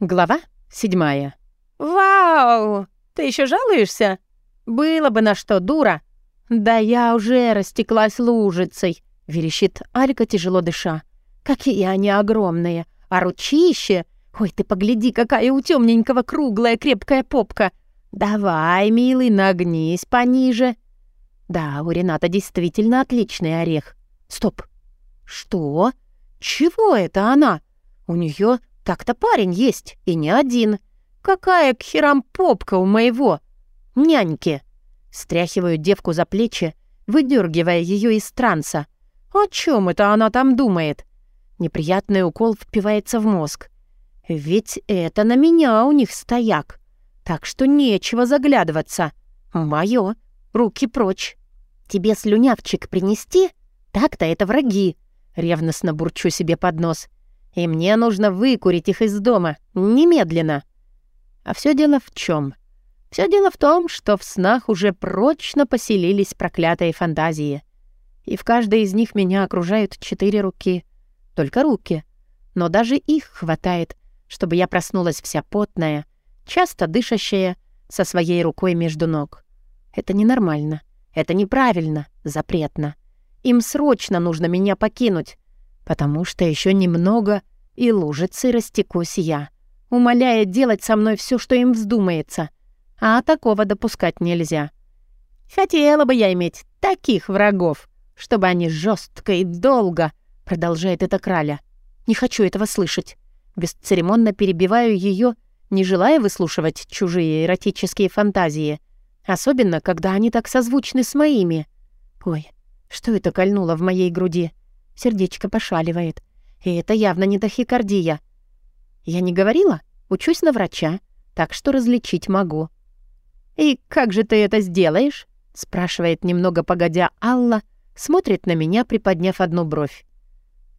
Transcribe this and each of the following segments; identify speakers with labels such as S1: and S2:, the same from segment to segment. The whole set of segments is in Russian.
S1: Глава седьмая. «Вау! Ты еще жалуешься? Было бы на что, дура!» «Да я уже растеклась лужицей», — верещит Алька, тяжело дыша. «Какие они огромные! А ручище! Ой, ты погляди, какая у темненького круглая крепкая попка! Давай, милый, нагнись пониже!» Да, у Рената действительно отличный орех. Стоп. Что? Чего это она? У нее так-то парень есть, и не один. Какая к херам попка у моего? Няньки. Стряхиваю девку за плечи, выдергивая ее из транса. О чем это она там думает? Неприятный укол впивается в мозг. Ведь это на меня у них стояк. Так что нечего заглядываться. Моё. Руки прочь. Тебе слюнявчик принести? Так-то это враги. Ревностно бурчу себе под нос и мне нужно выкурить их из дома, немедленно. А все дело в чем? Все дело в том, что в снах уже прочно поселились проклятые фантазии. И в каждой из них меня окружают четыре руки. Только руки. Но даже их хватает, чтобы я проснулась вся потная, часто дышащая, со своей рукой между ног. Это ненормально. Это неправильно, запретно. Им срочно нужно меня покинуть потому что еще немного, и лужицей растекусь я, умоляя делать со мной все, что им вздумается. А такого допускать нельзя. Хотела бы я иметь таких врагов, чтобы они жестко и долго, продолжает эта краля. Не хочу этого слышать. Бесцеремонно перебиваю ее, не желая выслушивать чужие эротические фантазии, особенно когда они так созвучны с моими. Ой, что это кольнуло в моей груди? Сердечко пошаливает. И это явно не тахикардия. Я не говорила? Учусь на врача, так что различить могу. «И как же ты это сделаешь?» — спрашивает немного погодя Алла, смотрит на меня, приподняв одну бровь.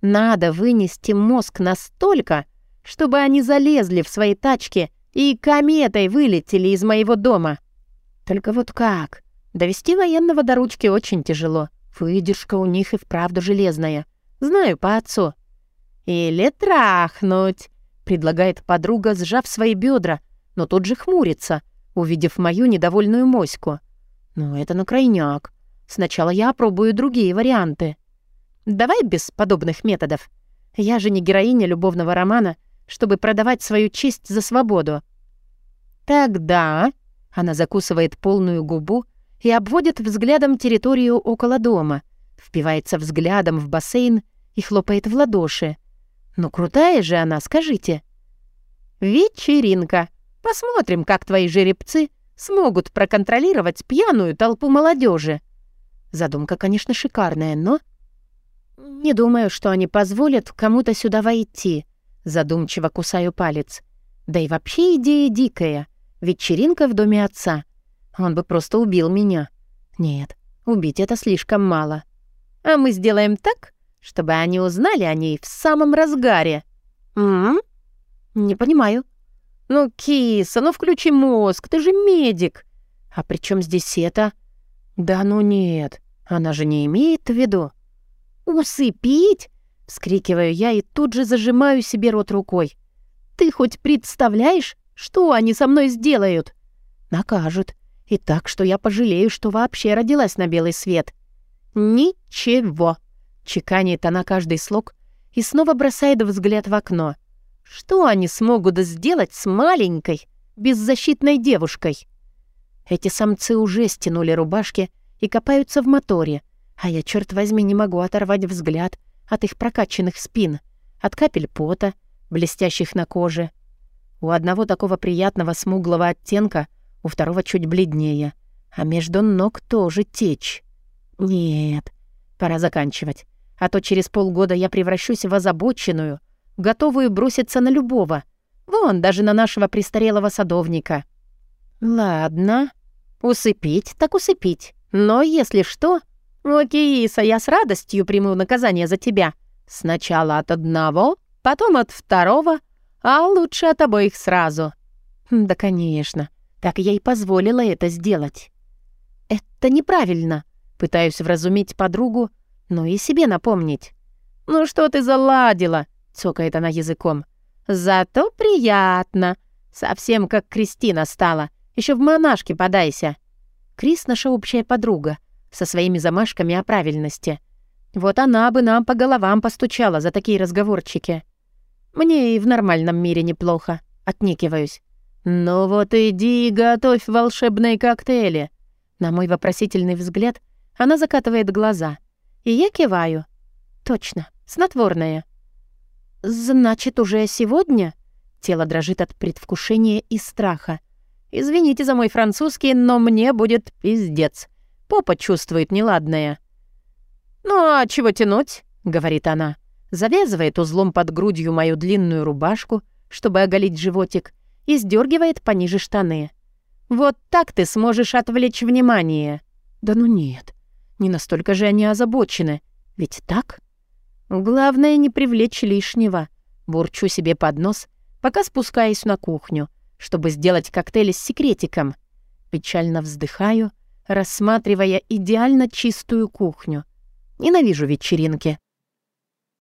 S1: «Надо вынести мозг настолько, чтобы они залезли в свои тачки и кометой вылетели из моего дома. Только вот как? Довести военного до ручки очень тяжело. Выдержка у них и вправду железная. Знаю по отцу. «Или трахнуть», — предлагает подруга, сжав свои бедра, но тут же хмурится, увидев мою недовольную моську. «Ну, это на крайняк. Сначала я опробую другие варианты». «Давай без подобных методов. Я же не героиня любовного романа, чтобы продавать свою честь за свободу». «Тогда...» — она закусывает полную губу — и обводит взглядом территорию около дома, впивается взглядом в бассейн и хлопает в ладоши. «Ну, крутая же она, скажите!» «Вечеринка. Посмотрим, как твои жеребцы смогут проконтролировать пьяную толпу молодежи. Задумка, конечно, шикарная, но... Не думаю, что они позволят кому-то сюда войти. Задумчиво кусаю палец. Да и вообще идея дикая. Вечеринка в доме отца. Он бы просто убил меня. Нет, убить это слишком мало. А мы сделаем так, чтобы они узнали о ней в самом разгаре. М? Не понимаю. Ну, киса, ну включи мозг, ты же медик. А при чем здесь это? Да ну нет, она же не имеет в виду. Усыпить? Вскрикиваю я и тут же зажимаю себе рот рукой. Ты хоть представляешь, что они со мной сделают? Накажут. И так, что я пожалею, что вообще родилась на белый свет. Ничего. Чеканит она каждый слог и снова бросает взгляд в окно. Что они смогут сделать с маленькой, беззащитной девушкой? Эти самцы уже стянули рубашки и копаются в моторе, а я, черт возьми, не могу оторвать взгляд от их прокачанных спин, от капель пота, блестящих на коже. У одного такого приятного смуглого оттенка у второго чуть бледнее, а между ног тоже течь. Нет, пора заканчивать, а то через полгода я превращусь в озабоченную, готовую броситься на любого, вон даже на нашего престарелого садовника. Ладно, усыпить так усыпить, но если что... Окей, Иса, я с радостью приму наказание за тебя. Сначала от одного, потом от второго, а лучше от обоих сразу. Да, конечно. Так я и позволила это сделать. Это неправильно. Пытаюсь вразумить подругу, но и себе напомнить. «Ну что ты заладила?» — цокает она языком. Зато приятно. Совсем как Кристина стала. Еще в монашке подайся. Крис наша общая подруга, со своими замашками о правильности. Вот она бы нам по головам постучала за такие разговорчики. Мне и в нормальном мире неплохо. Отникиваюсь. «Ну вот иди и готовь волшебные коктейли». На мой вопросительный взгляд она закатывает глаза. И я киваю. «Точно, снотворное». «Значит, уже сегодня?» Тело дрожит от предвкушения и страха. «Извините за мой французский, но мне будет пиздец. Попа чувствует неладное». «Ну а чего тянуть?» — говорит она. Завязывает узлом под грудью мою длинную рубашку, чтобы оголить животик, и сдергивает пониже штаны. «Вот так ты сможешь отвлечь внимание». «Да ну нет, не настолько же они озабочены. Ведь так?» «Главное, не привлечь лишнего». Бурчу себе под нос, пока спускаюсь на кухню, чтобы сделать коктейль с секретиком. Печально вздыхаю, рассматривая идеально чистую кухню. Ненавижу вечеринки.